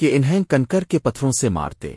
کہ انہیں کنکر کے پتھروں سے مارتے۔